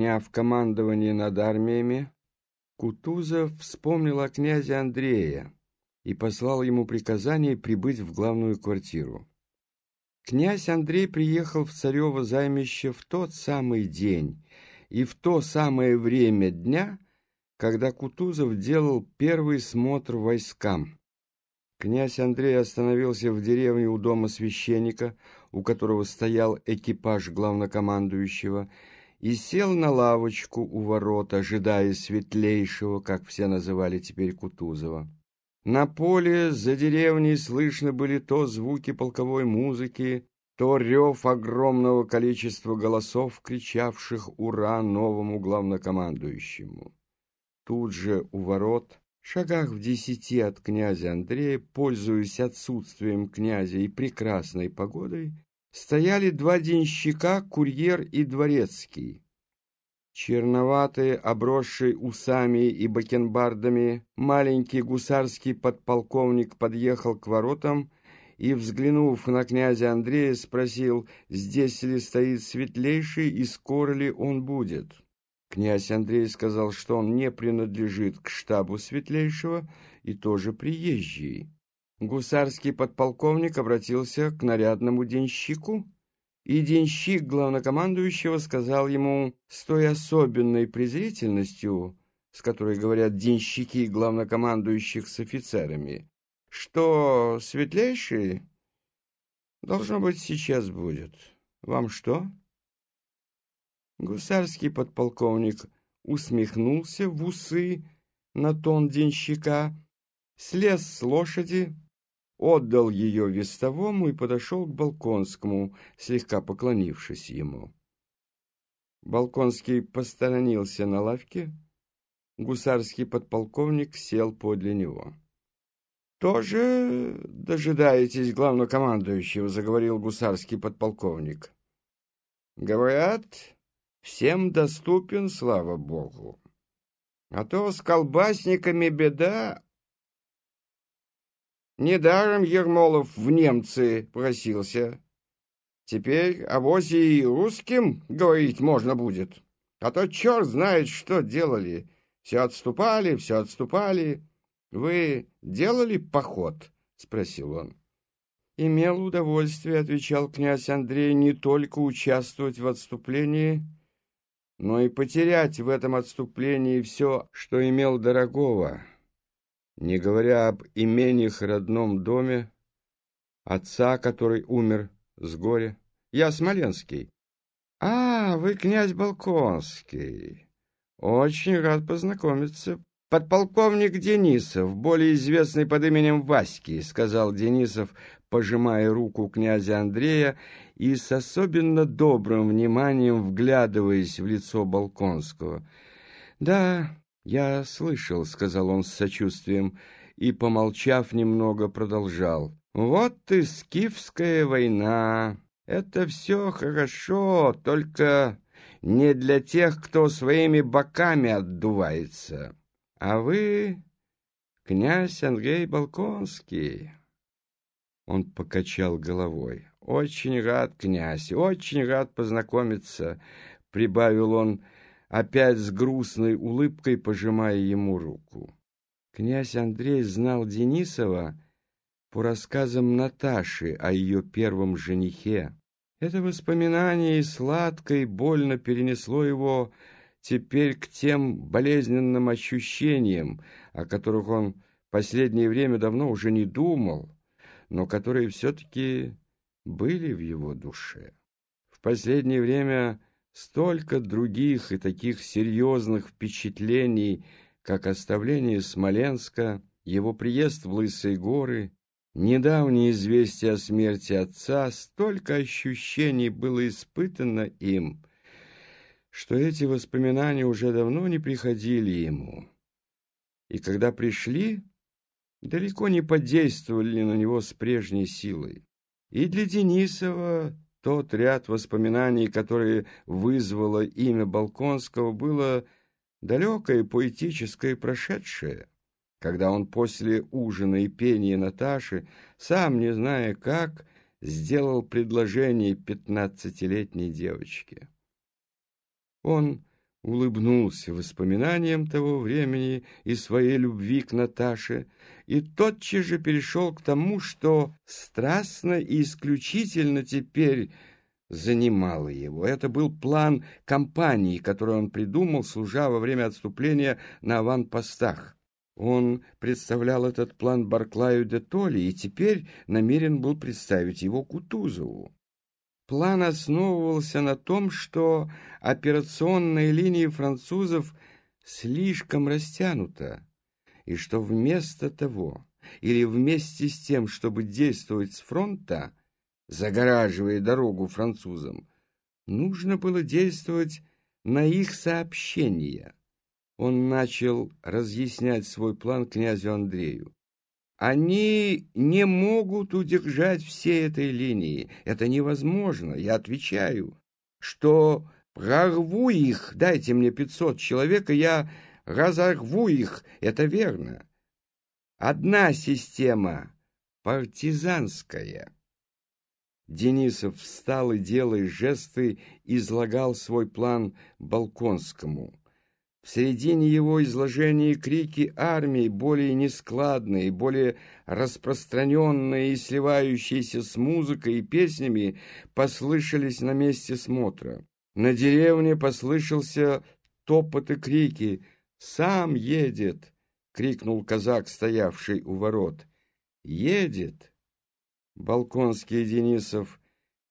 дня в командовании над армиями, Кутузов вспомнил о князе Андрея и послал ему приказание прибыть в главную квартиру. Князь Андрей приехал в царево займище в тот самый день и в то самое время дня, когда Кутузов делал первый смотр войскам. Князь Андрей остановился в деревне у дома священника, у которого стоял экипаж главнокомандующего, и сел на лавочку у ворот, ожидая светлейшего, как все называли теперь Кутузова. На поле за деревней слышно были то звуки полковой музыки, то рев огромного количества голосов, кричавших «Ура!» новому главнокомандующему. Тут же у ворот, шагах в десяти от князя Андрея, пользуясь отсутствием князя и прекрасной погодой, стояли два денщика, курьер и дворецкий. Черноватый, обросший усами и бакенбардами, маленький гусарский подполковник подъехал к воротам и, взглянув на князя Андрея, спросил, здесь ли стоит светлейший и скоро ли он будет. Князь Андрей сказал, что он не принадлежит к штабу светлейшего и тоже приезжий. Гусарский подполковник обратился к нарядному денщику, и денщик главнокомандующего сказал ему с той особенной презрительностью, с которой говорят денщики главнокомандующих с офицерами, что светлейший, должно быть, сейчас будет. Вам что? Гусарский подполковник усмехнулся в усы на тон денщика, слез с лошади, отдал ее вестовому и подошел к Балконскому, слегка поклонившись ему. Балконский посторонился на лавке, гусарский подполковник сел подле него. «Тоже дожидаетесь главнокомандующего?» — заговорил гусарский подполковник. «Говорят, всем доступен, слава богу. А то с колбасниками беда, Недаром Ермолов в немцы просился. Теперь о возе и русским говорить можно будет. А то черт знает, что делали. Все отступали, все отступали. Вы делали поход? — спросил он. Имел удовольствие, — отвечал князь Андрей, — не только участвовать в отступлении, но и потерять в этом отступлении все, что имел дорогого не говоря об имениях родном доме, отца, который умер с горя. Я Смоленский. А, вы князь Балконский. Очень рад познакомиться. Подполковник Денисов, более известный под именем Васьки, сказал Денисов, пожимая руку князя Андрея и с особенно добрым вниманием вглядываясь в лицо Балконского. Да, «Я слышал», — сказал он с сочувствием, и, помолчав немного, продолжал. «Вот и скифская война. Это все хорошо, только не для тех, кто своими боками отдувается. А вы, князь Андрей Балконский...» Он покачал головой. «Очень рад, князь, очень рад познакомиться», — прибавил он, — опять с грустной улыбкой пожимая ему руку. Князь Андрей знал Денисова по рассказам Наташи о ее первом женихе. Это воспоминание и сладко, и больно перенесло его теперь к тем болезненным ощущениям, о которых он последнее время давно уже не думал, но которые все-таки были в его душе. В последнее время Столько других и таких серьезных впечатлений, как оставление Смоленска, его приезд в Лысые горы, недавнее известие о смерти отца, столько ощущений было испытано им, что эти воспоминания уже давно не приходили ему. И когда пришли, далеко не подействовали на него с прежней силой. И для Денисова тот ряд воспоминаний, которые вызвало имя Балконского, было далекое поэтическое прошедшее, когда он после ужина и пения Наташи, сам не зная как, сделал предложение пятнадцатилетней девочке. Он улыбнулся воспоминаниям того времени и своей любви к Наташе, и тотчас же перешел к тому, что страстно и исключительно теперь занимало его. Это был план кампании, который он придумал, служа во время отступления на аванпостах. Он представлял этот план Барклаю де Толли и теперь намерен был представить его Кутузову. План основывался на том, что операционная линия французов слишком растянута, и что вместо того, или вместе с тем, чтобы действовать с фронта, загораживая дорогу французам, нужно было действовать на их сообщения. Он начал разъяснять свой план князю Андрею. Они не могут удержать все этой линии. Это невозможно. Я отвечаю, что прорву их, дайте мне пятьсот человек, и я разорву их. Это верно. Одна система партизанская. Денисов встал и, делая жесты, излагал свой план Балконскому. В середине его изложения крики армии, более нескладные, более распространенные и сливающиеся с музыкой и песнями, послышались на месте смотра. На деревне послышался топот и крики. «Сам едет!» — крикнул казак, стоявший у ворот. «Едет!» Балконский Денисов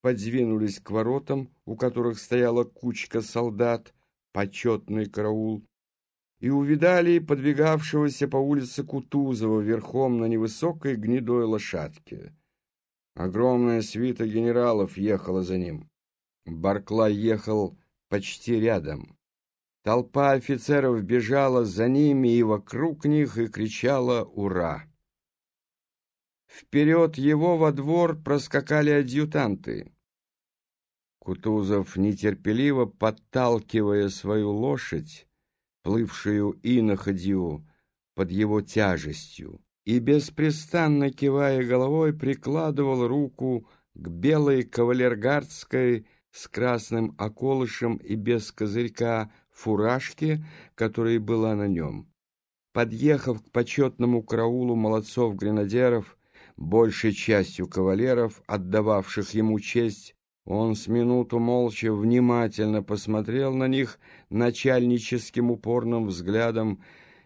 подвинулись к воротам, у которых стояла кучка солдат, почетный караул, и увидали подвигавшегося по улице Кутузова верхом на невысокой гнедой лошадке. Огромная свита генералов ехала за ним. Барклай ехал почти рядом. Толпа офицеров бежала за ними и вокруг них и кричала «Ура!». Вперед его во двор проскакали адъютанты. Кутузов, нетерпеливо подталкивая свою лошадь, плывшую иноходью под его тяжестью, и беспрестанно кивая головой, прикладывал руку к белой кавалергардской с красным околышем и без козырька фуражке, которая была на нем. Подъехав к почетному караулу молодцов-гренадеров, большей частью кавалеров, отдававших ему честь, он с минуту молча внимательно посмотрел на них начальническим упорным взглядом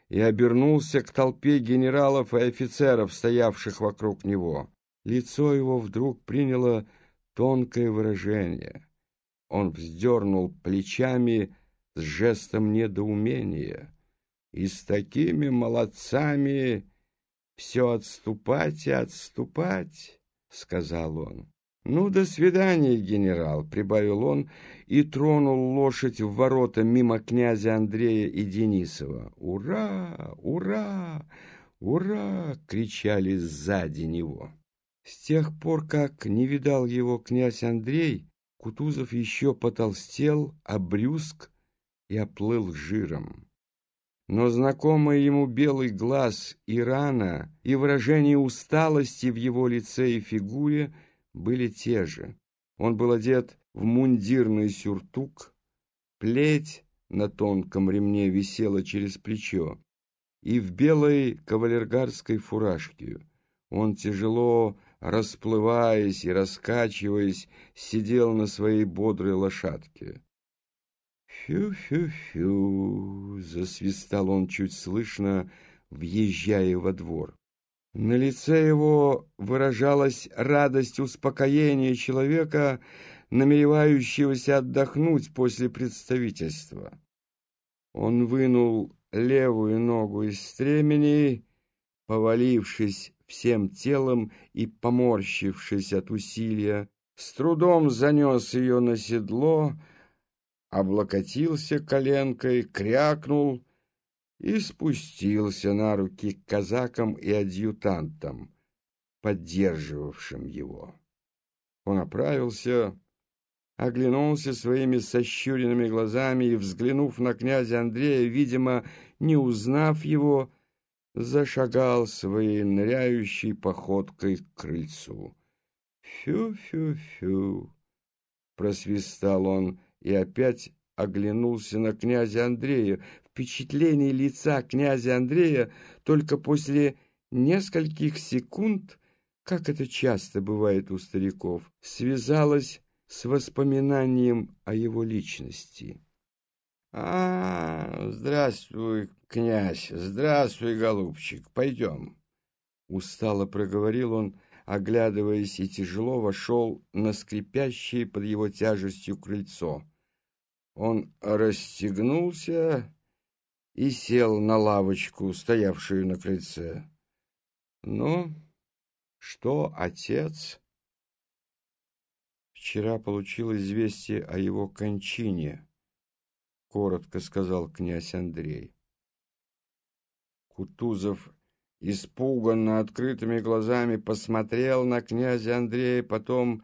и обернулся к толпе генералов и офицеров, стоявших вокруг него. Лицо его вдруг приняло тонкое выражение. Он вздернул плечами с жестом недоумения. И с такими молодцами все отступать и отступать, — сказал он. «Ну, до свидания, генерал», — прибавил он и тронул лошадь в ворота мимо князя Андрея и Денисова. «Ура! Ура! Ура!» — кричали сзади него. С тех пор, как не видал его князь Андрей, Кутузов еще потолстел, обрюзг и оплыл жиром. Но знакомый ему белый глаз и рана, и выражение усталости в его лице и фигуре — были те же. Он был одет в мундирный сюртук, плеть на тонком ремне висела через плечо, и в белой кавалергарской фуражке. Он тяжело, расплываясь и раскачиваясь, сидел на своей бодрой лошадке. «Фю-фю-фю!» — засвистал он чуть слышно, въезжая во двор. На лице его выражалась радость успокоения человека, намеревающегося отдохнуть после представительства. Он вынул левую ногу из стремени, повалившись всем телом и поморщившись от усилия, с трудом занес ее на седло, облокотился коленкой, крякнул и спустился на руки к казакам и адъютантам, поддерживавшим его. Он оправился, оглянулся своими сощуренными глазами и, взглянув на князя Андрея, видимо, не узнав его, зашагал своей ныряющей походкой к крыльцу. «Фю-фю-фю!» — просвистал он и опять оглянулся на князя Андрея. Впечатление лица князя Андрея только после нескольких секунд, как это часто бывает у стариков, связалось с воспоминанием о его личности. «А, здравствуй, князь, здравствуй, голубчик, пойдем!» Устало проговорил он, оглядываясь, и тяжело вошел на скрипящее под его тяжестью крыльцо. Он расстегнулся и сел на лавочку, стоявшую на крыльце. «Ну, что, отец?» «Вчера получил известие о его кончине», — коротко сказал князь Андрей. Кутузов испуганно открытыми глазами посмотрел на князя Андрея, потом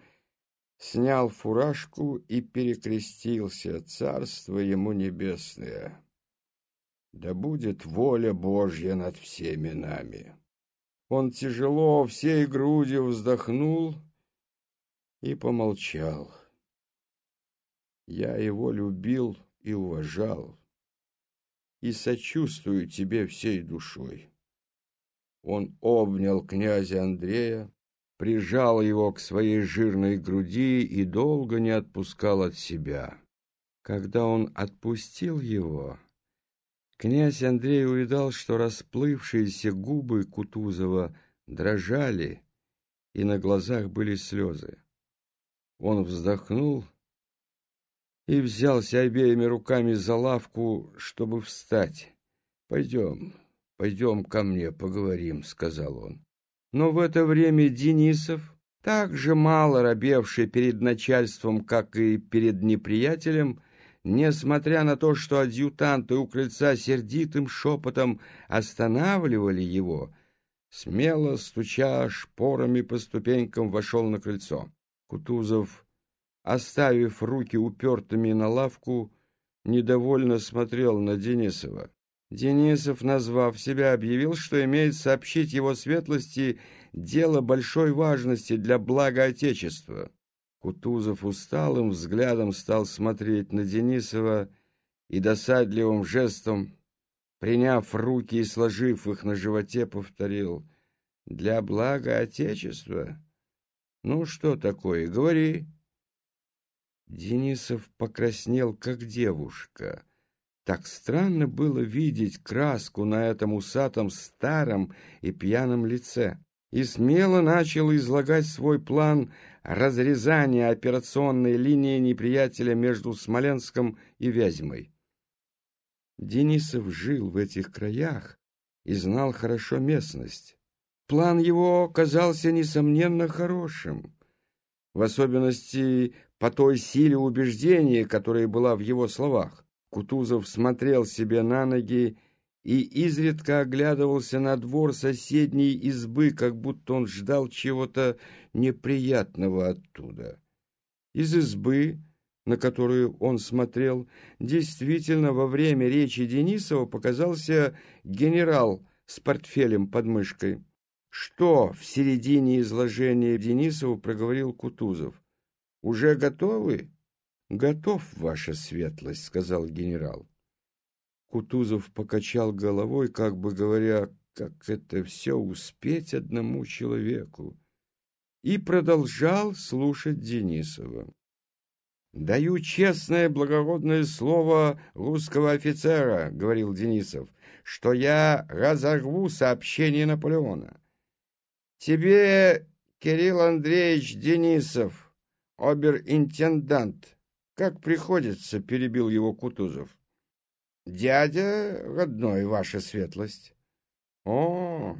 снял фуражку и перекрестился. Царство ему небесное! Да будет воля Божья над всеми нами! Он тяжело всей грудью вздохнул и помолчал. Я его любил и уважал, и сочувствую тебе всей душой. Он обнял князя Андрея, прижал его к своей жирной груди и долго не отпускал от себя. Когда он отпустил его, князь Андрей увидал, что расплывшиеся губы Кутузова дрожали, и на глазах были слезы. Он вздохнул и взялся обеими руками за лавку, чтобы встать. «Пойдем, пойдем ко мне, поговорим», — сказал он. Но в это время Денисов, так же мало робевший перед начальством, как и перед неприятелем, несмотря на то, что адъютанты у крыльца сердитым шепотом останавливали его, смело, стуча шпорами по ступенькам, вошел на крыльцо. Кутузов, оставив руки упертыми на лавку, недовольно смотрел на Денисова. Денисов, назвав себя, объявил, что имеет сообщить его светлости дело большой важности для блага Отечества. Кутузов усталым взглядом стал смотреть на Денисова и досадливым жестом, приняв руки и сложив их на животе, повторил «Для блага Отечества? Ну, что такое? Говори». Денисов покраснел, как девушка — так странно было видеть краску на этом усатом старом и пьяном лице. И смело начал излагать свой план разрезания операционной линии неприятеля между Смоленском и Вязьмой. Денисов жил в этих краях и знал хорошо местность. План его казался, несомненно, хорошим, в особенности по той силе убеждения, которая была в его словах. Кутузов смотрел себе на ноги и изредка оглядывался на двор соседней избы, как будто он ждал чего-то неприятного оттуда. Из избы, на которую он смотрел, действительно во время речи Денисова показался генерал с портфелем под мышкой. «Что?» — в середине изложения Денисова проговорил Кутузов. «Уже готовы?» «Готов, ваша светлость», — сказал генерал. Кутузов покачал головой, как бы говоря, как это все успеть одному человеку, и продолжал слушать Денисова. «Даю честное благородное слово русского офицера», — говорил Денисов, «что я разорву сообщение Наполеона. Тебе, Кирилл Андреевич Денисов, обер-интендант, как приходится, перебил его Кутузов. Дядя родной, ваша светлость. О,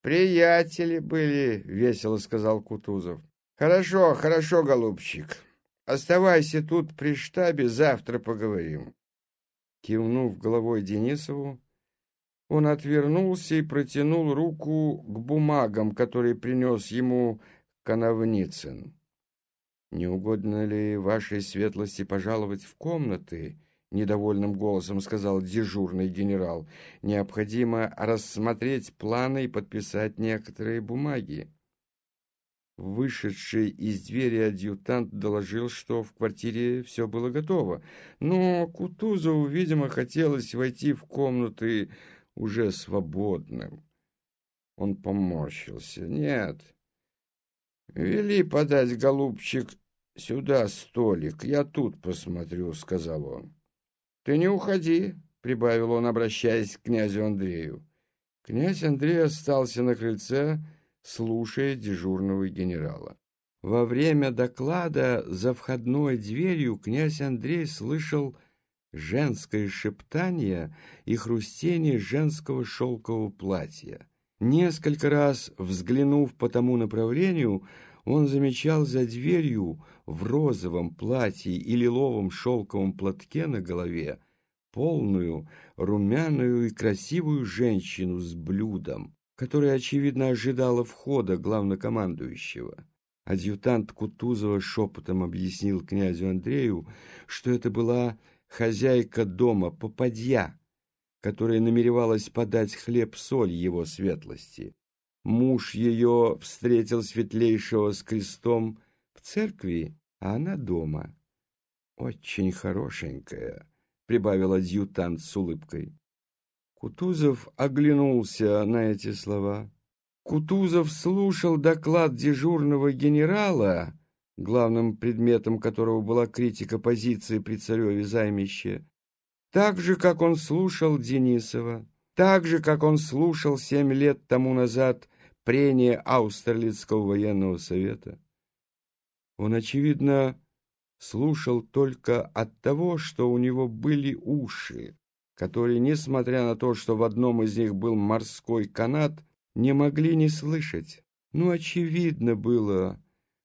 приятели были, весело сказал Кутузов. Хорошо, хорошо, голубчик. Оставайся тут при штабе, завтра поговорим. Кивнув головой Денисову, он отвернулся и протянул руку к бумагам, которые принес ему Коновницын. «Не угодно ли вашей светлости пожаловать в комнаты?» — недовольным голосом сказал дежурный генерал. «Необходимо рассмотреть планы и подписать некоторые бумаги». Вышедший из двери адъютант доложил, что в квартире все было готово, но Кутузову, видимо, хотелось войти в комнаты уже свободным. Он поморщился. «Нет, вели подать, голубчик, сюда столик, я тут посмотрю», — сказал он. «Ты не уходи», — прибавил он, обращаясь к князю Андрею. Князь Андрей остался на крыльце, слушая дежурного генерала. Во время доклада за входной дверью князь Андрей слышал женское шептание и хрустение женского шелкового платья. Несколько раз, взглянув по тому направлению, он замечал за дверью в розовом платье и лиловом шелковом платке на голове полную, румяную и красивую женщину с блюдом, которая, очевидно, ожидала входа главнокомандующего. Адъютант Кутузова шепотом объяснил князю Андрею, что это была хозяйка дома, попадья, которая намеревалась подать хлеб-соль его светлости. Муж ее встретил светлейшего с крестом в церкви, а она дома. Очень хорошенькая, — прибавил адъютант с улыбкой. Кутузов оглянулся на эти слова. Кутузов слушал доклад дежурного генерала, главным предметом которого была критика позиции при цареве займище, так же, как он слушал Денисова, так же, как он слушал семь лет тому назад прения Аустерлицкого военного совета. Он, очевидно, слушал только от того, что у него были уши, которые, несмотря на то, что в одном из них был морской канат, не могли не слышать. Ну, очевидно было,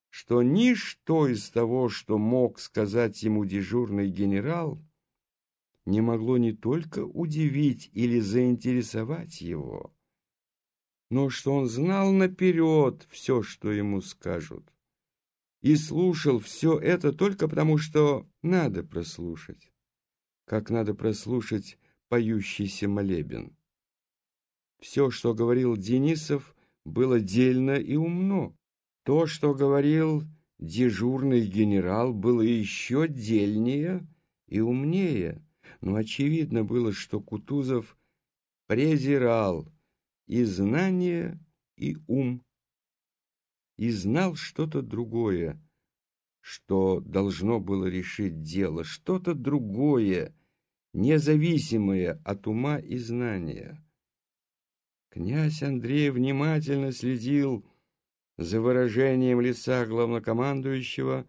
что ничто из того, что мог сказать ему дежурный генерал, не могло не только удивить или заинтересовать его, но что он знал наперед все, что ему скажут, и слушал все это только потому, что надо прослушать как надо прослушать поющийся молебен. Все, что говорил Денисов, было дельно и умно. То, что говорил дежурный генерал, было еще дельнее и умнее. Но очевидно было, что Кутузов презирал и знание, и ум, и знал что-то другое, что должно было решить дело, что-то другое, независимое от ума и знания. Князь Андрей внимательно следил за выражением лица главнокомандующего,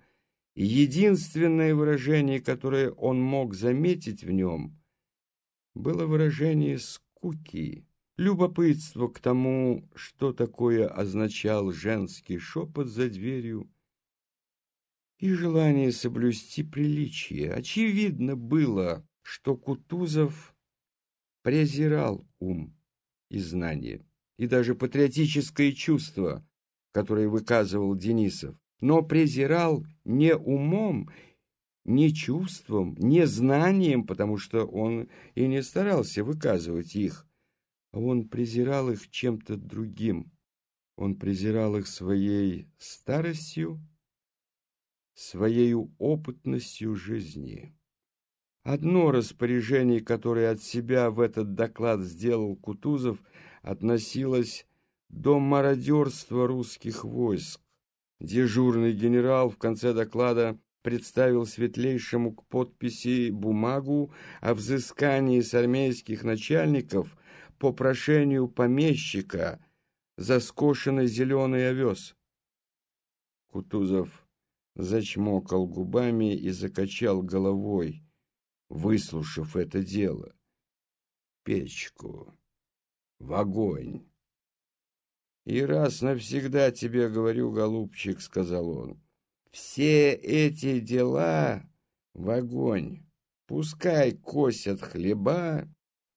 и единственное выражение, которое он мог заметить в нем, было выражение скуки, любопытство к тому, что такое означал женский шепот за дверью, и желание соблюсти приличие. Очевидно было, что Кутузов презирал ум и знание, и даже патриотическое чувство, которое выказывал Денисов, но презирал не умом, не чувством, не знанием, потому что он и не старался выказывать их, он презирал их чем-то другим. Он презирал их своей старостью, своей опытностью жизни. Одно распоряжение, которое от себя в этот доклад сделал Кутузов, относилось до мародерства русских войск. Дежурный генерал в конце доклада представил светлейшему к подписи бумагу о взыскании с армейских начальников по прошению помещика за скошенный зеленый овес. Кутузов зачмокал губами и закачал головой выслушав это дело. Печку, в огонь. «И раз навсегда тебе говорю, голубчик, — сказал он, — все эти дела в огонь. Пускай косят хлеба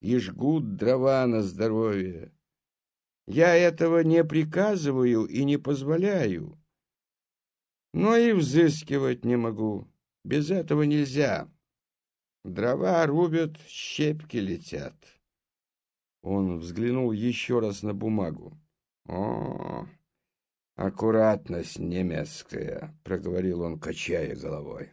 и жгут дрова на здоровье. Я этого не приказываю и не позволяю, но и взыскивать не могу. Без этого нельзя. Дрова рубят, щепки летят. Он взглянул еще раз на бумагу. О, Аккуратность немецкая, проговорил он, качая головой.